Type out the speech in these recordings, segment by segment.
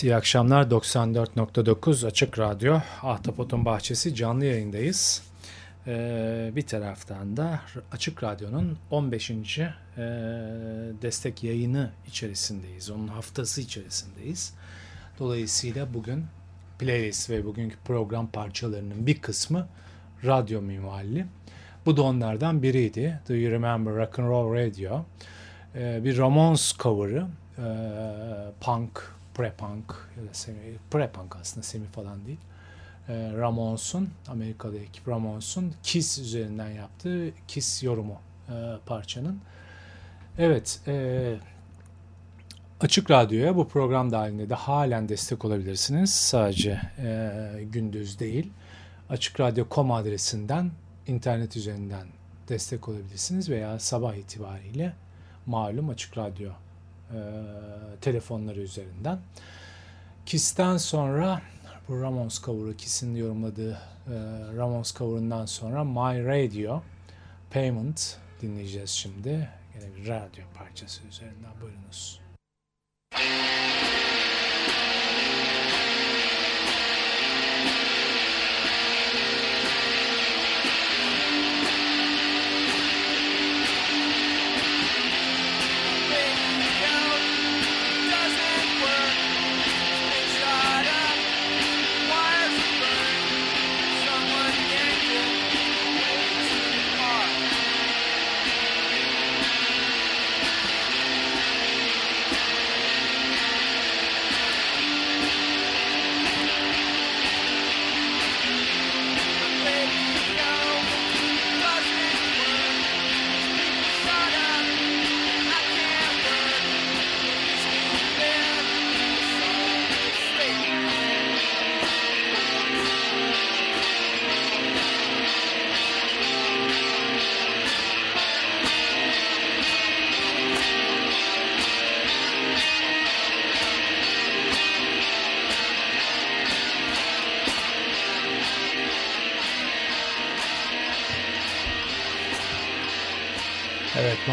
Evet, iyi akşamlar. 94.9 Açık Radyo, Ahtapot'un Bahçesi canlı yayındayız. Ee, bir taraftan da Açık Radyo'nun 15. E, destek yayını içerisindeyiz. Onun haftası içerisindeyiz. Dolayısıyla bugün playlist ve bugünkü program parçalarının bir kısmı radyo minvalli. Bu da onlardan biriydi. Do You Remember Rock and Roll Radio? Ee, bir Ramones cover'ı. E, punk pre-punk ya da semi, pre-punk aslında semi falan değil. E, Ramones'un, Amerikalı ekip Ramones'un Kiss üzerinden yaptığı Kiss yorumu e, parçanın. Evet, e, Açık Radyo'ya bu program dahilinde de halen destek olabilirsiniz. Sadece e, gündüz değil. Açık Radyo.com adresinden internet üzerinden destek olabilirsiniz veya sabah itibariyle malum Açık Radyo e, telefonları üzerinden. Kiss'ten sonra bu Ramos Kavur'u Kiss'in yorumladığı e, Ramos Kavur'undan sonra My Radio Payment dinleyeceğiz şimdi. Yine bir radyo parçası üzerinden buyurunuz.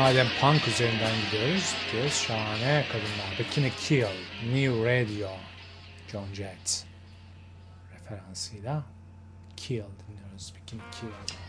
Madem punk üzerinden gidiyoruz, gidiyoruz şahane kadınlar. Bikini Kill, New Radio, John Jett referansıyla Kill dinliyoruz. Bikini Kill.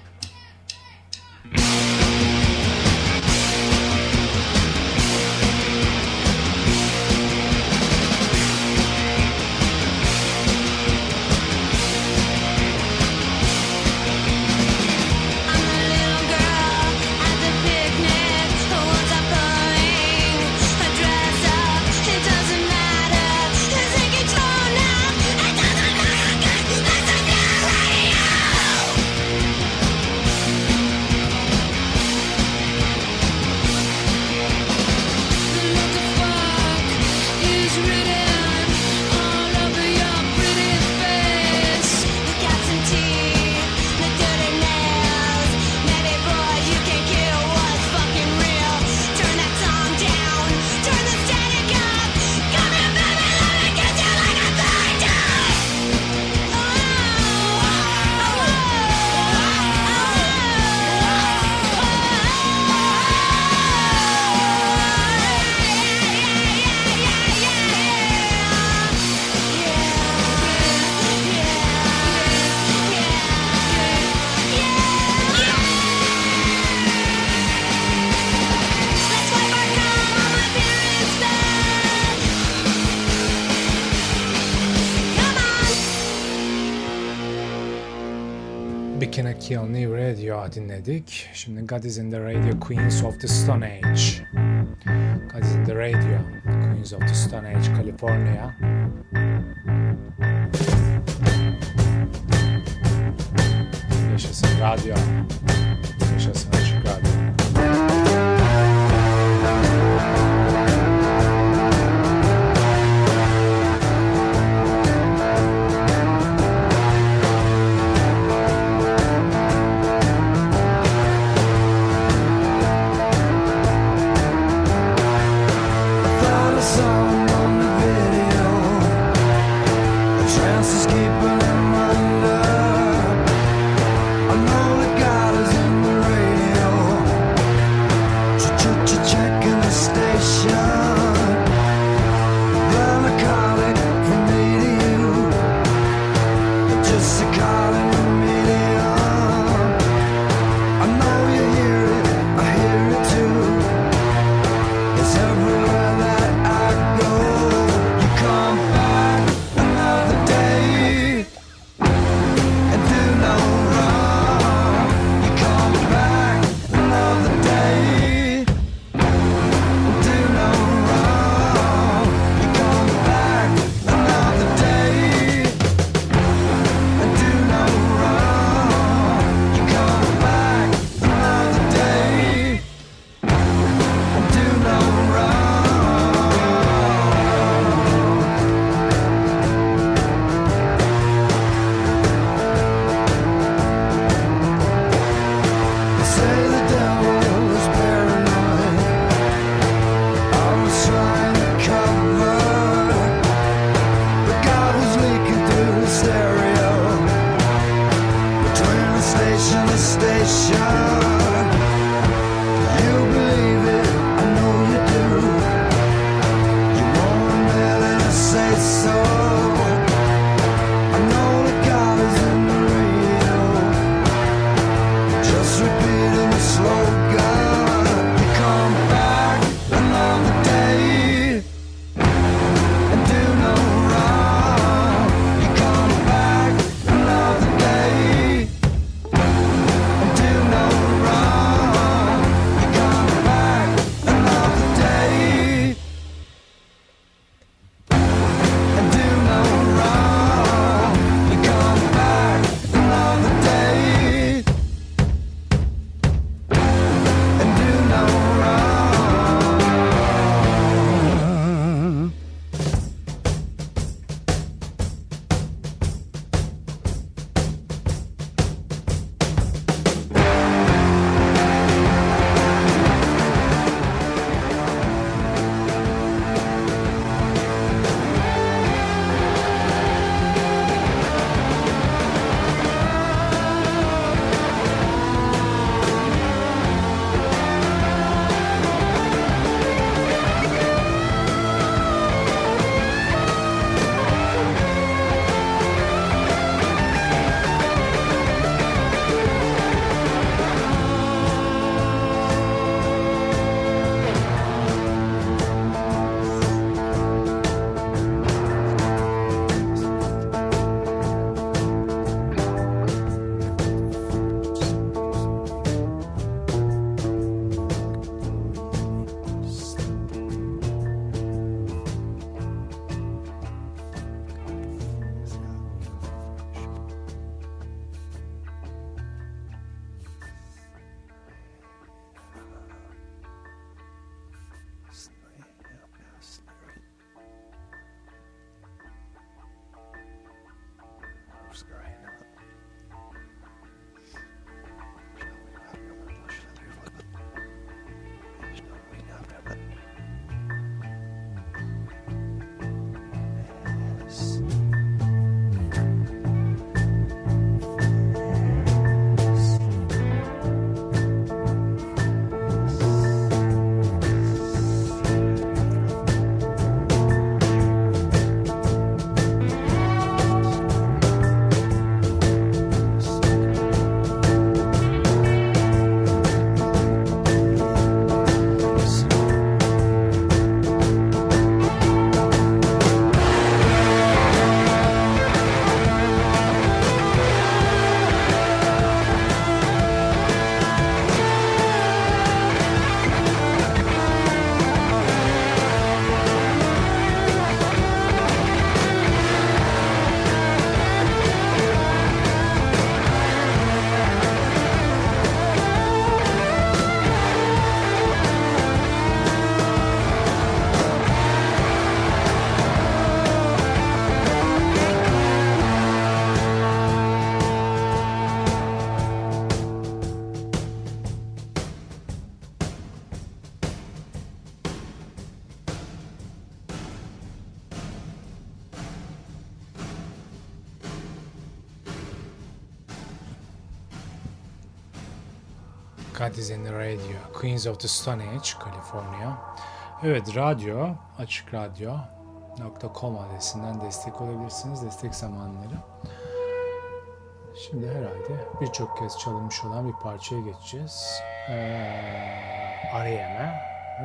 Dinledik. Şimdi God is in the Radio Queens of the Stone Age. God is in the Radio Queens of the Stone Age California. God in the Radio. Queens of the Stone Age, Kaliforniya. Evet, radyo, açık radyo.com adresinden destek olabilirsiniz. Destek zamanları. Şimdi herhalde birçok kez çalınmış olan bir parçaya geçeceğiz. Ee, R.E.M'e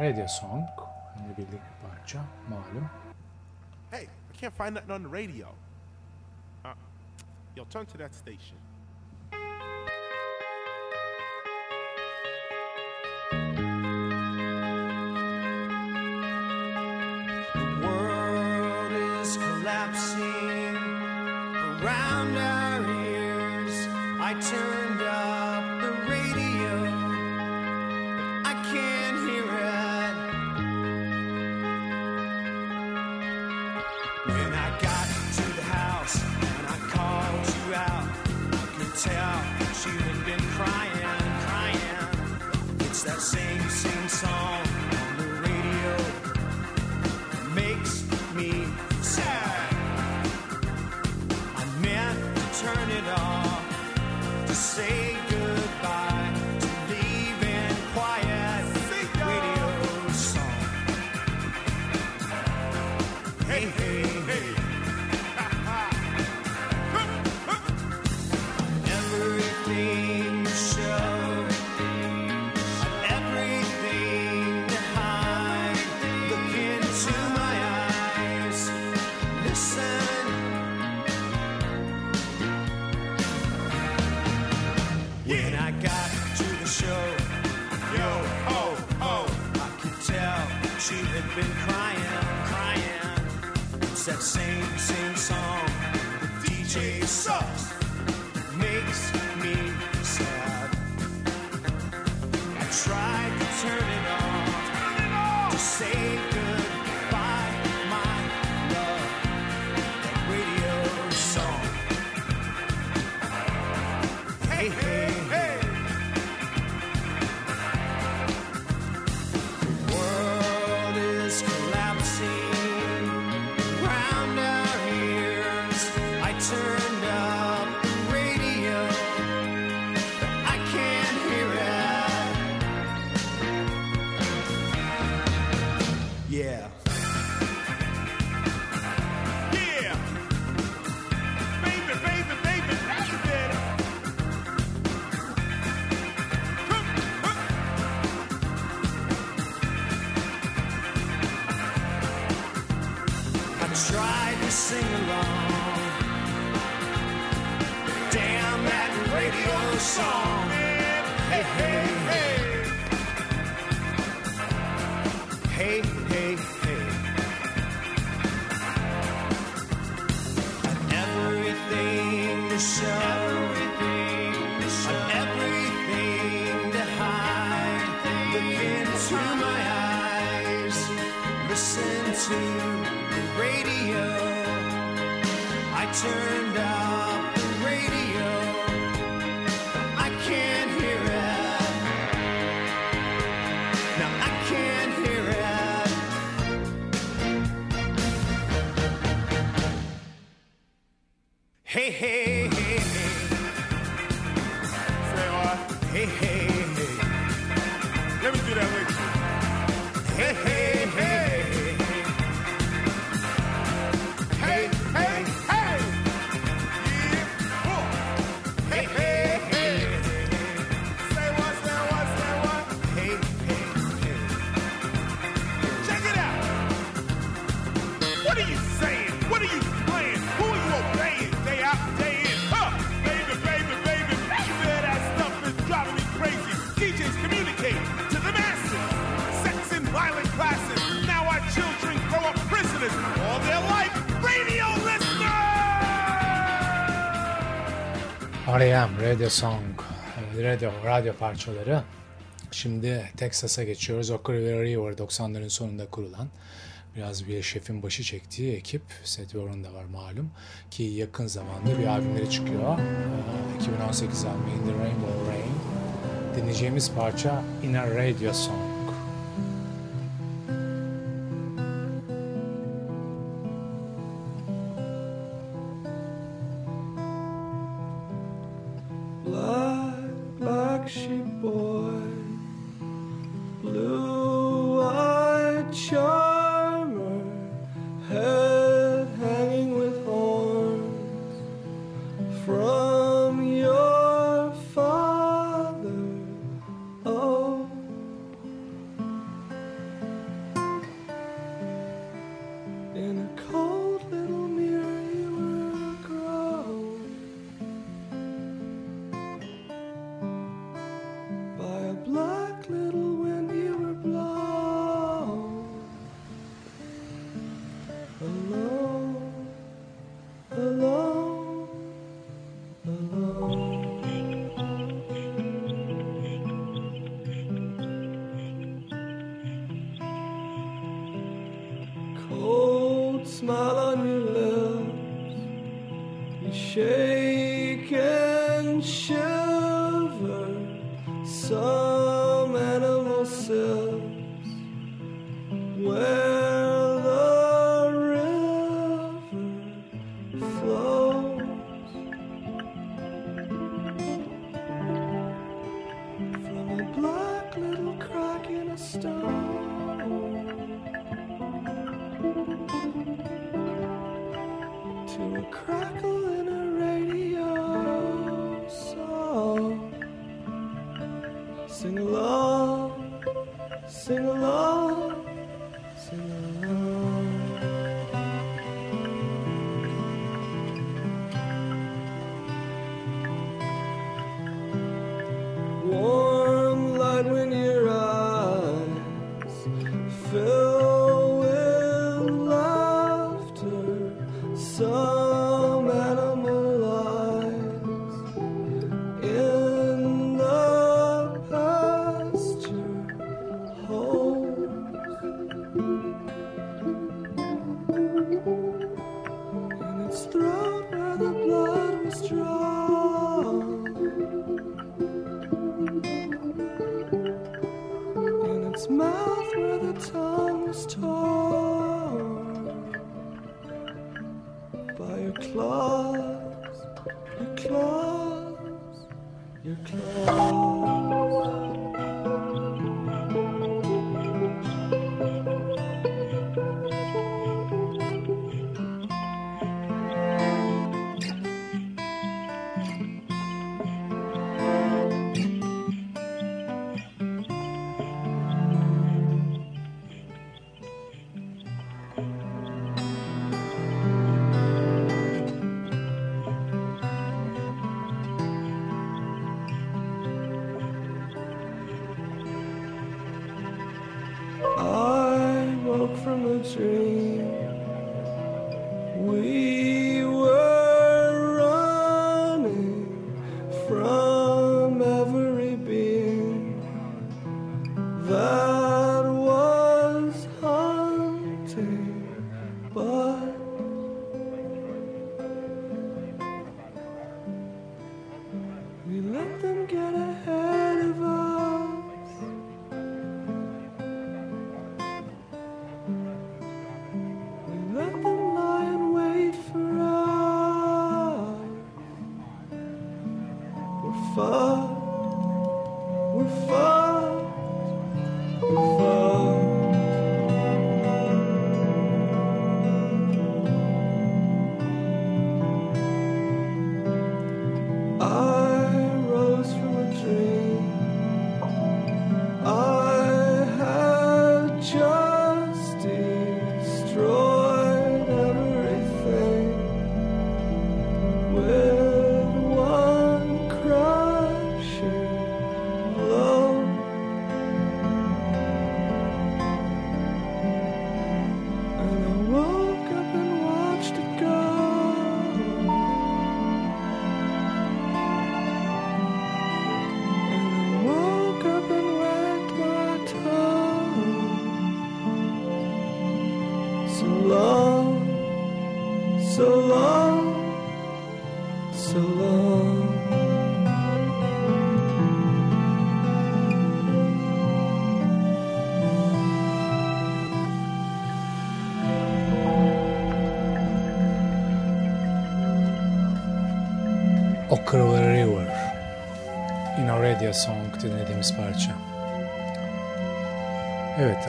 Radio Song. Yine bildik bir parça, malum. Hey, I can't find nothing on the radio. Uh, yo, turn to that station. Our ears. I turned up the radio, I can't hear it. When I got to the house and I called you out, I could tell that you had been crying, crying. It's that same, same song on the radio makes me it off to say been crying, crying. It's that same, same song. The DJ Radio Song, radio, radyo parçaları. Şimdi Texas'a geçiyoruz. Oak River 90'ların sonunda kurulan biraz bir şefin başı çektiği ekip. Seth Warren da var malum. Ki yakın zamanda bir albümleri çıkıyor. Ee, 2018 albümü In the Rainbow Rain. Dinleyeceğimiz parça In a Radio Song.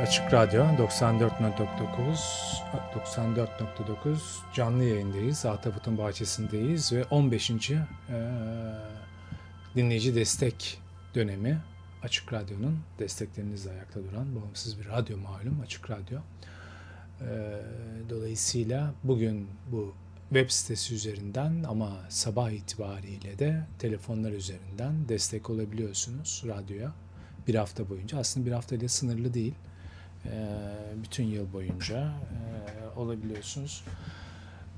Açık Radyo 94.9 94.9 canlı yayındayız. Ahtapot'un bahçesindeyiz ve 15. eee, dinleyici destek dönemi Açık Radyo'nun desteklerinizle ayakta duran bağımsız bir radyo malum Açık Radyo. Eee, dolayısıyla bugün bu web sitesi üzerinden ama sabah itibariyle de telefonlar üzerinden destek olabiliyorsunuz radyoya bir hafta boyunca. Aslında bir haftayla sınırlı değil. Ee, bütün yıl boyunca ee, olabiliyorsunuz.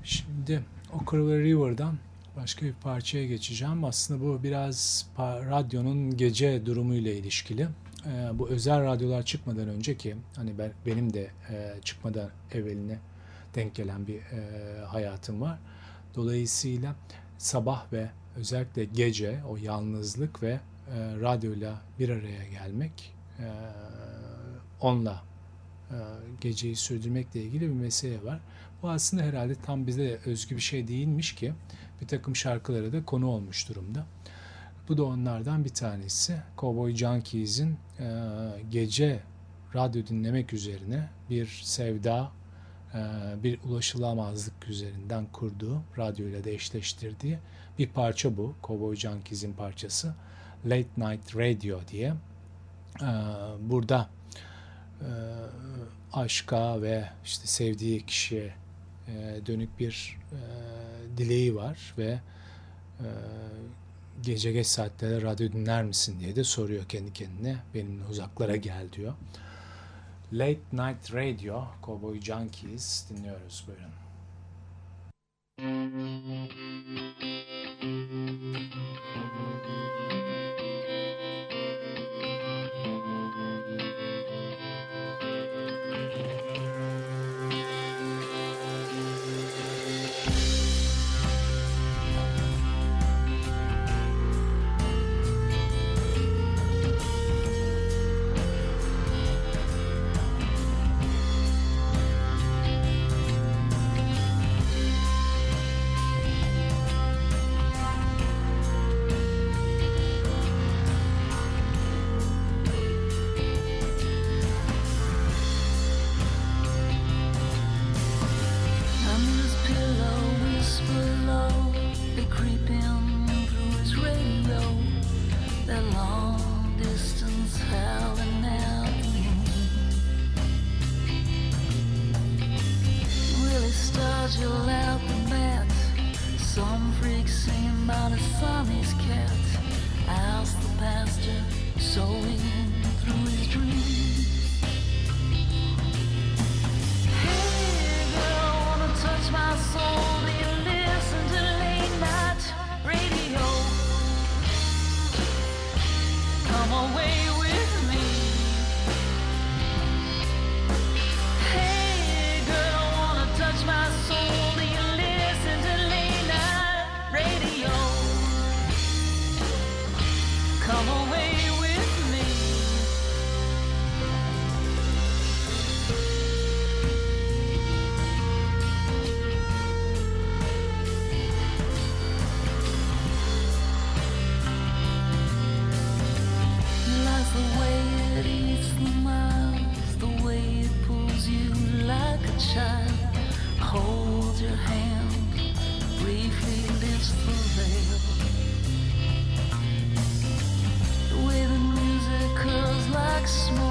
Şimdi o Clover River'dan başka bir parçaya geçeceğim. Aslında bu biraz radyonun gece durumu ile ilişkili. Ee, bu özel radyolar çıkmadan önceki hani ben, benim de çıkmadan evveline denk gelen bir hayatım var. Dolayısıyla sabah ve özellikle gece o yalnızlık ve radyoyla bir araya gelmek onunla e, geceyi sürdürmekle ilgili bir mesele var. Bu aslında herhalde tam bize özgü bir şey değilmiş ki bir takım şarkılara da konu olmuş durumda. Bu da onlardan bir tanesi. Cowboy Junkies'in e, gece radyo dinlemek üzerine bir sevda, e, bir ulaşılamazlık üzerinden kurduğu, radyoyla da eşleştirdiği bir parça bu. Cowboy Junkies'in parçası. Late Night Radio diye. Burada ee, aşka ve işte sevdiği kişiye e, dönük bir e, dileği var ve e, gece geç saatlerde radyo dinler misin diye de soruyor kendi kendine. Benimle uzaklara gel diyor. Late Night Radio, Cowboy Junkies dinliyoruz buyurun. Müzik makes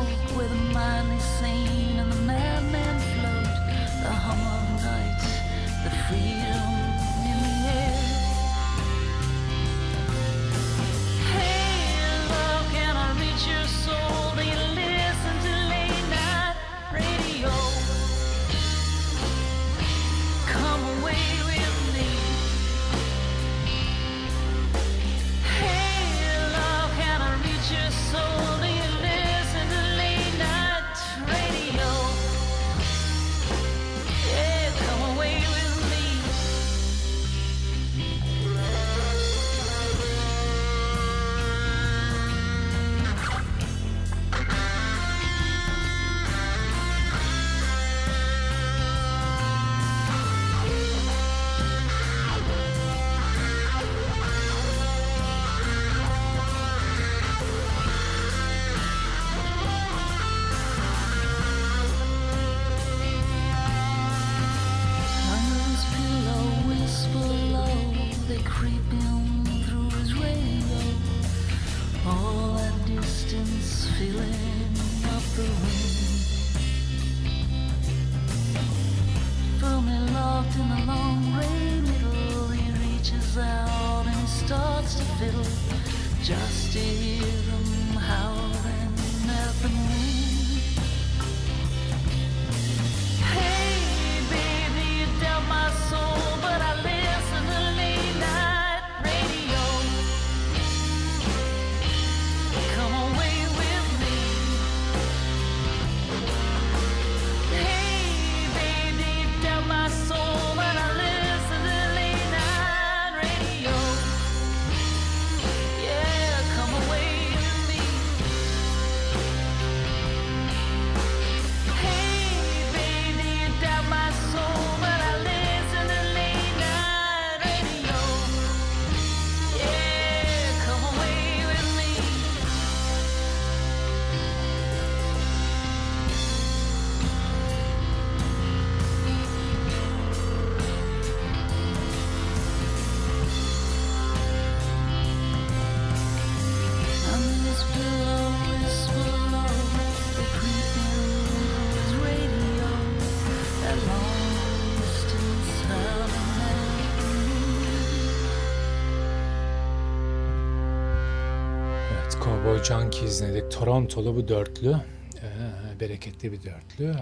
sanki izledik. Torontolu bu dörtlü. Ee, bereketli bir dörtlü. Ee,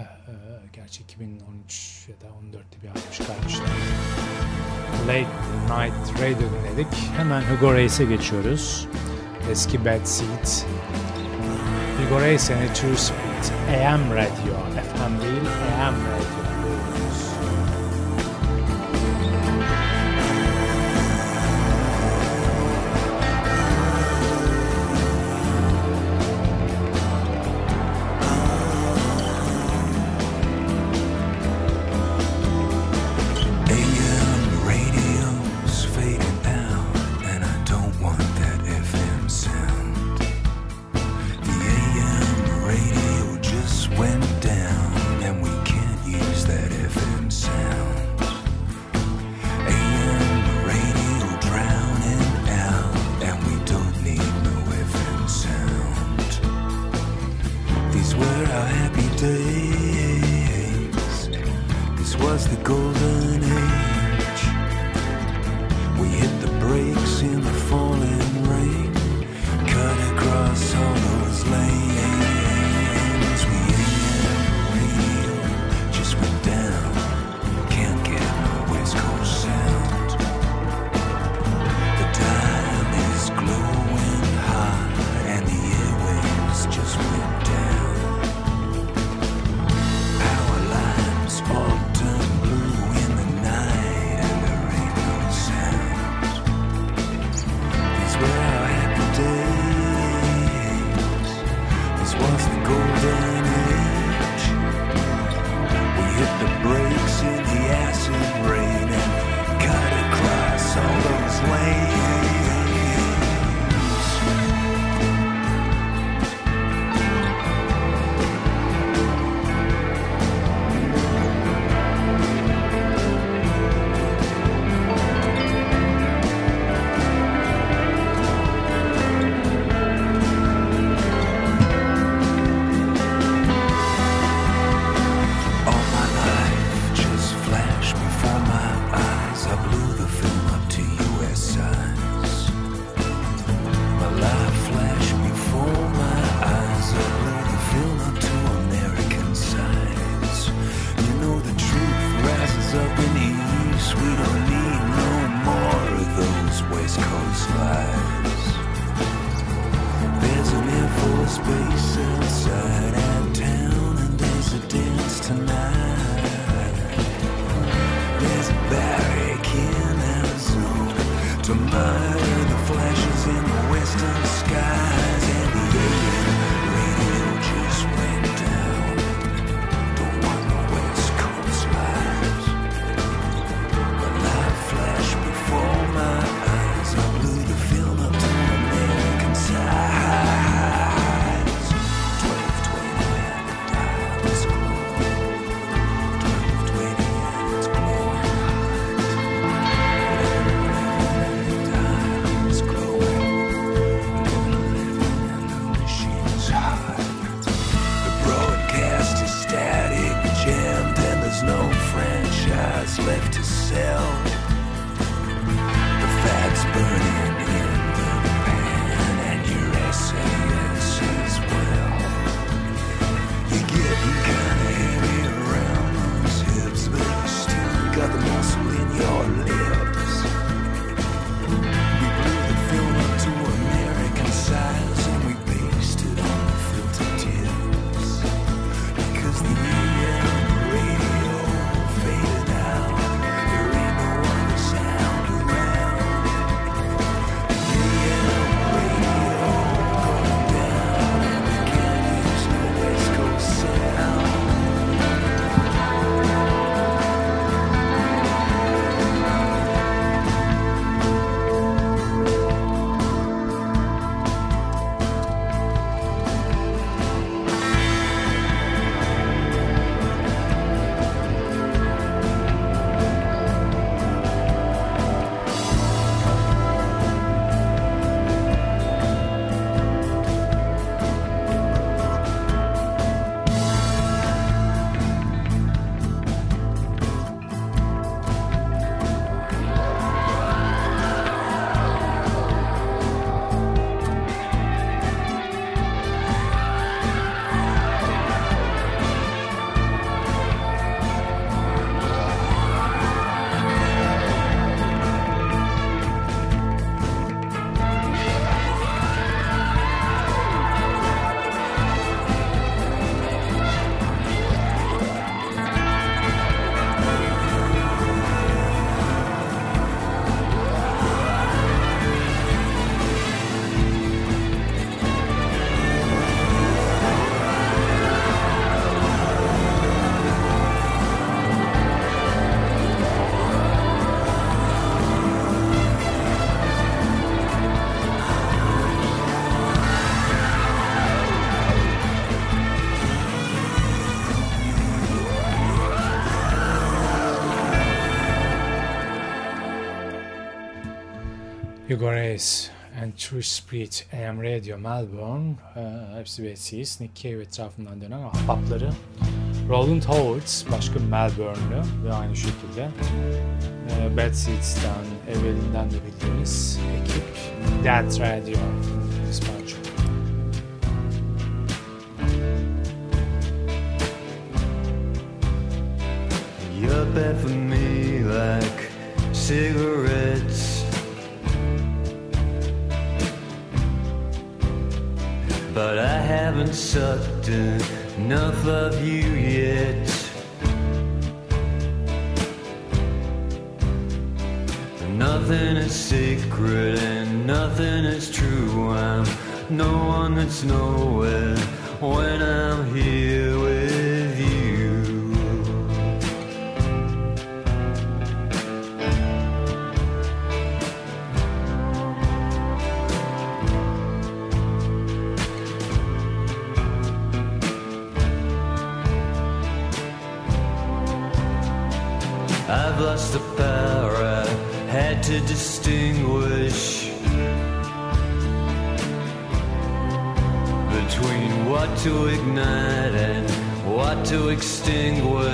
gerçi 2013 ya da 14'te bir albüm çıkarmışlar. Late Night Radio dinledik. Hemen Hugo Reis'e geçiyoruz. Eski Bad Seat. Hugo Reis and True Speed. AM Radio. FM değil, AM Radio. Hugo Reyes and True Spirit AM Radio Melbourne ee, hepsi Betsy's Nick Cave etrafından dönen ahbapları. Roland Howard başka Melbourne'lü ve aynı şekilde e, Bad Seeds'ten evvelinden de bildiğiniz ekip Dead Radio. İspanyol sucked enough of you yet. Nothing is secret and nothing is true. I'm no one that's nowhere when I'm here. to extinguish.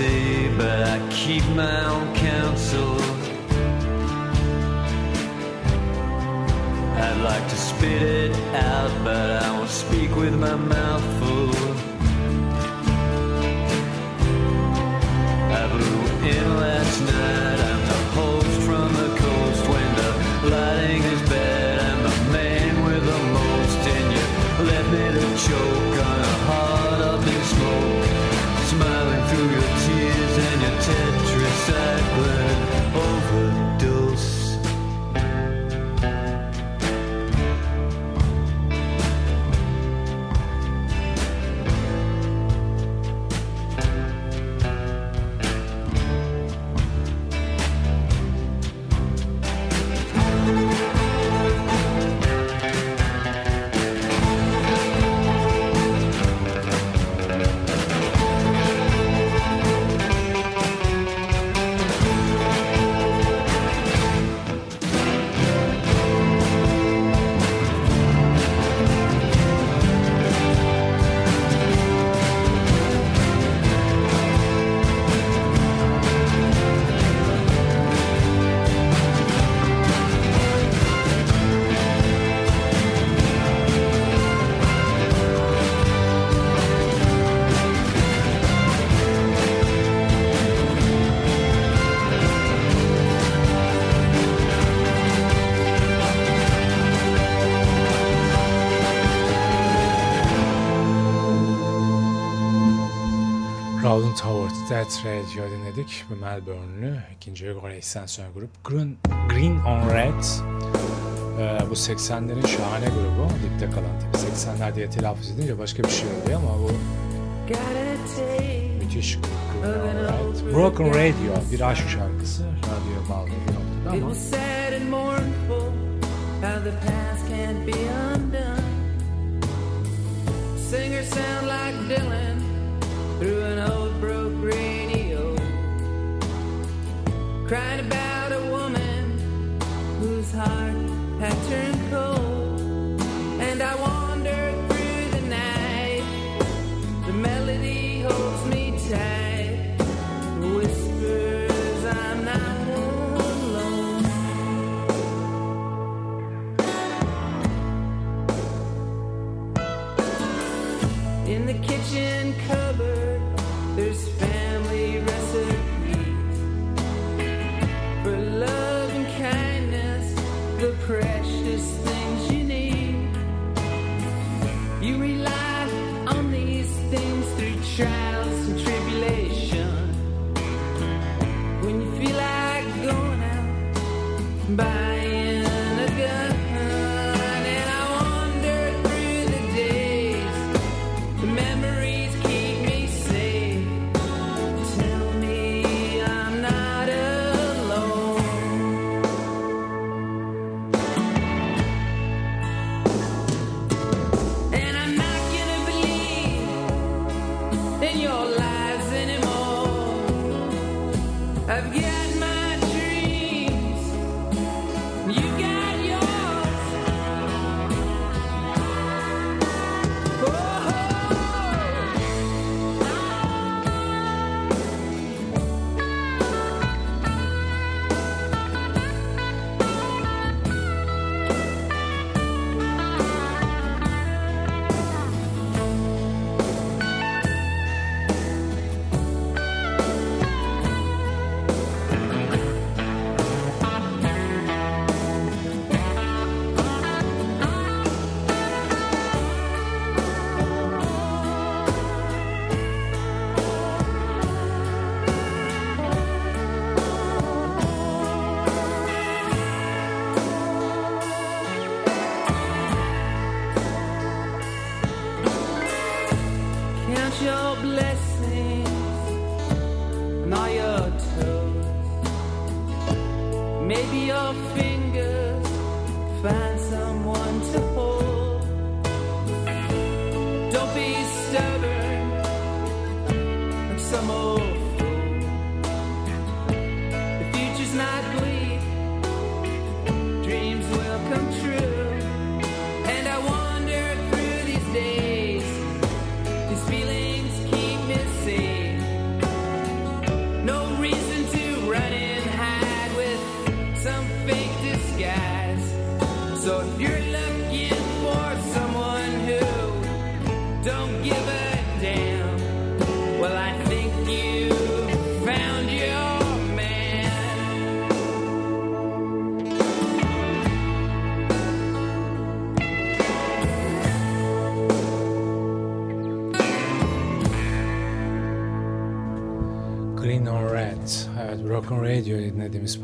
see, but I keep my own. Stone Tower Death Radyo dinledik. Melbourne'lü ikinci Goreys'ten sonra grup Green, Green on Red. Ee, bu 80'lerin şahane grubu. Dipte kalan tabi 80'ler diye telaffuz edince başka bir şey oluyor ama bu müthiş grup Green on Red. Broken Radio bir aşk şarkısı. Radyo bağlı bir noktada ama. sad and mournful how the past can't be undone Singers sound like Dylan through an old broke radio, crying about.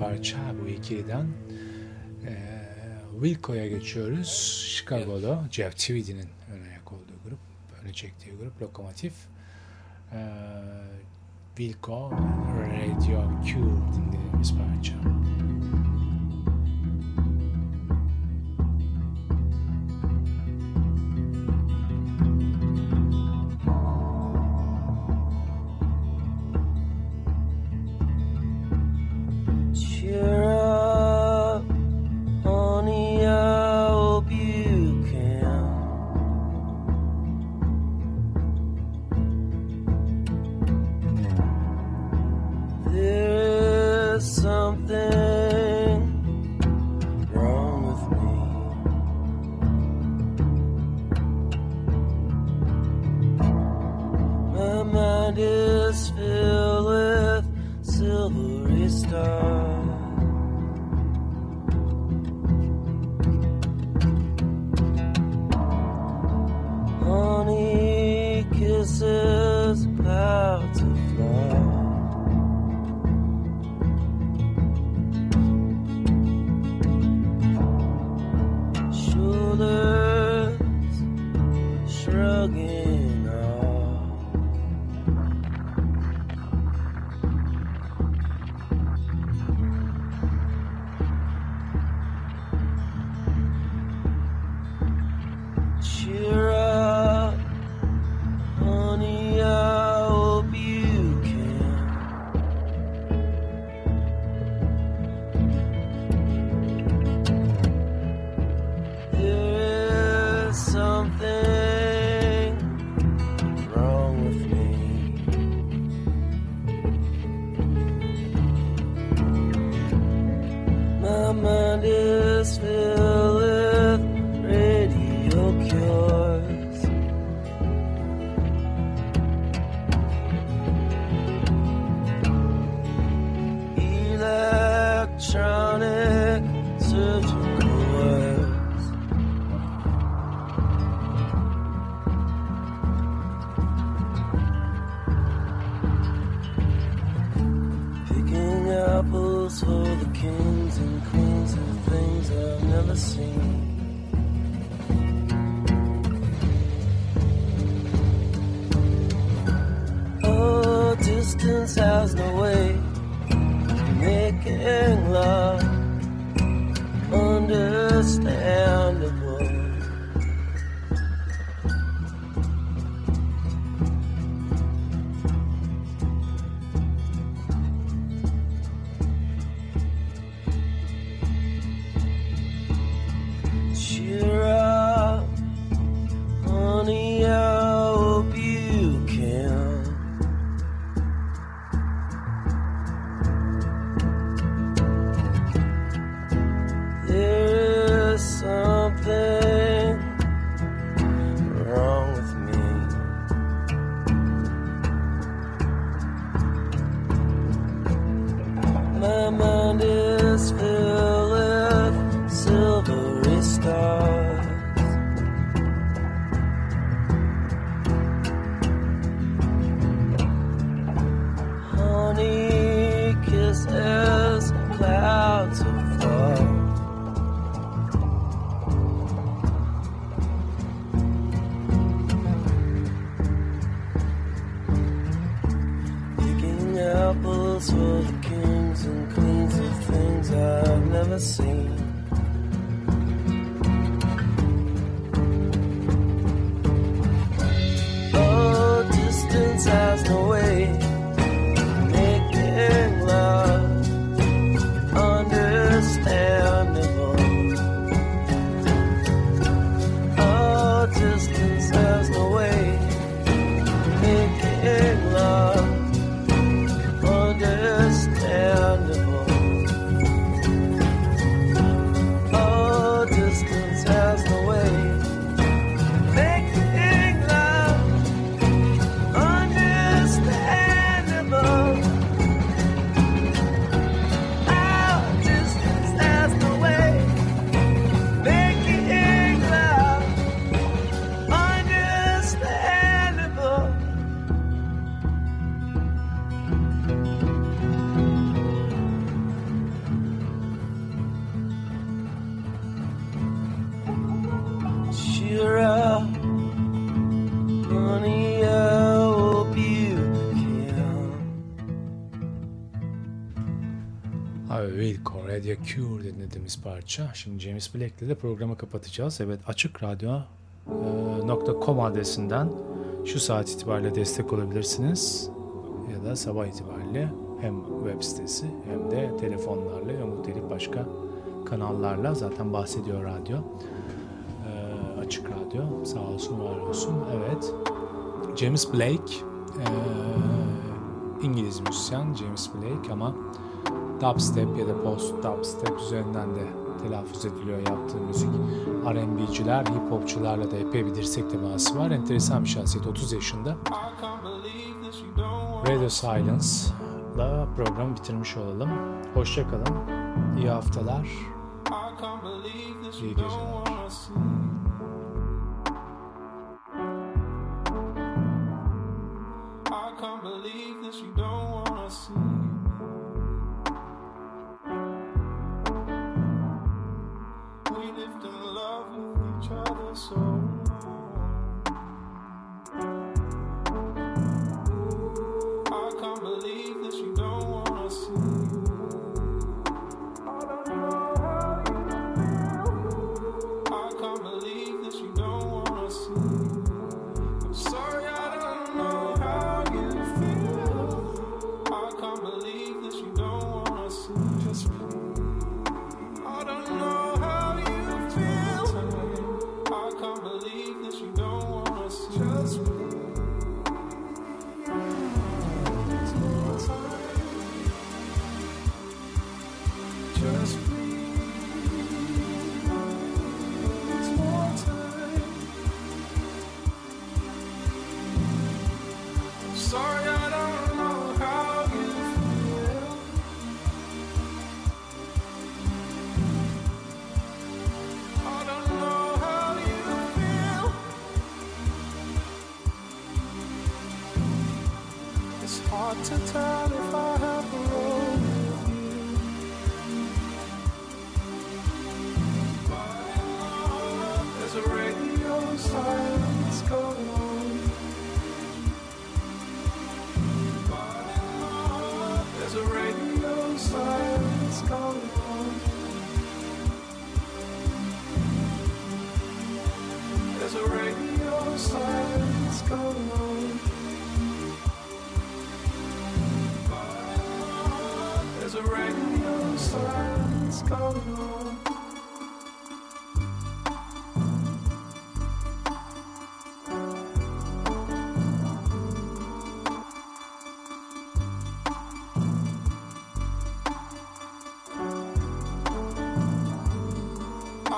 parça bu ikiliden. E, Wilco'ya geçiyoruz. Chicago'da evet. Jeff Tweedy'nin öne ayak olduğu grup, öne çektiği grup Lokomotif. E, Wilco, Radio Q dinlediğimiz parça. Müzik again. Cure dinlediğimiz parça. Şimdi James Blake'le de programı kapatacağız. Evet açık radyo e, adresinden şu saat itibariyle destek olabilirsiniz. Ya da sabah itibariyle hem web sitesi hem de telefonlarla ve muhtelif başka kanallarla zaten bahsediyor radyo. E, açık radyo sağ olsun var olsun. Evet. James Blake e, İngiliz müzisyen James Blake ama dubstep ya da post dubstep üzerinden de telaffuz ediliyor yaptığı müzik. R&B'ciler, hip hopçularla da epey bir dirsek teması var. Enteresan bir şahsiyet 30 yaşında. Radio Silence'la programı bitirmiş olalım. Hoşçakalın. İyi haftalar. İyi geceler.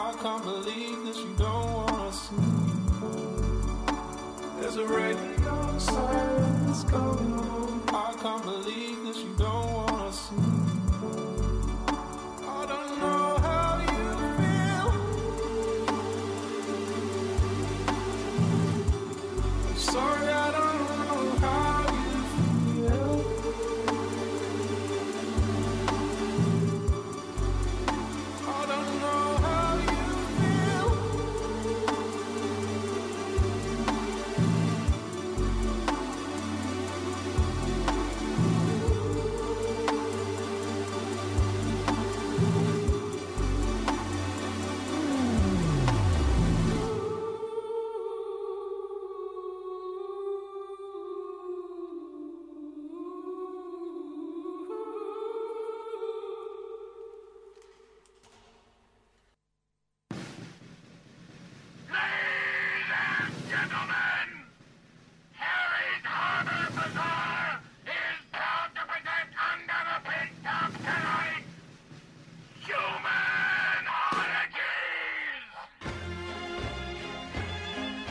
I can't believe that you don't wanna see. There's a radio silence going on. I can't believe that you don't wanna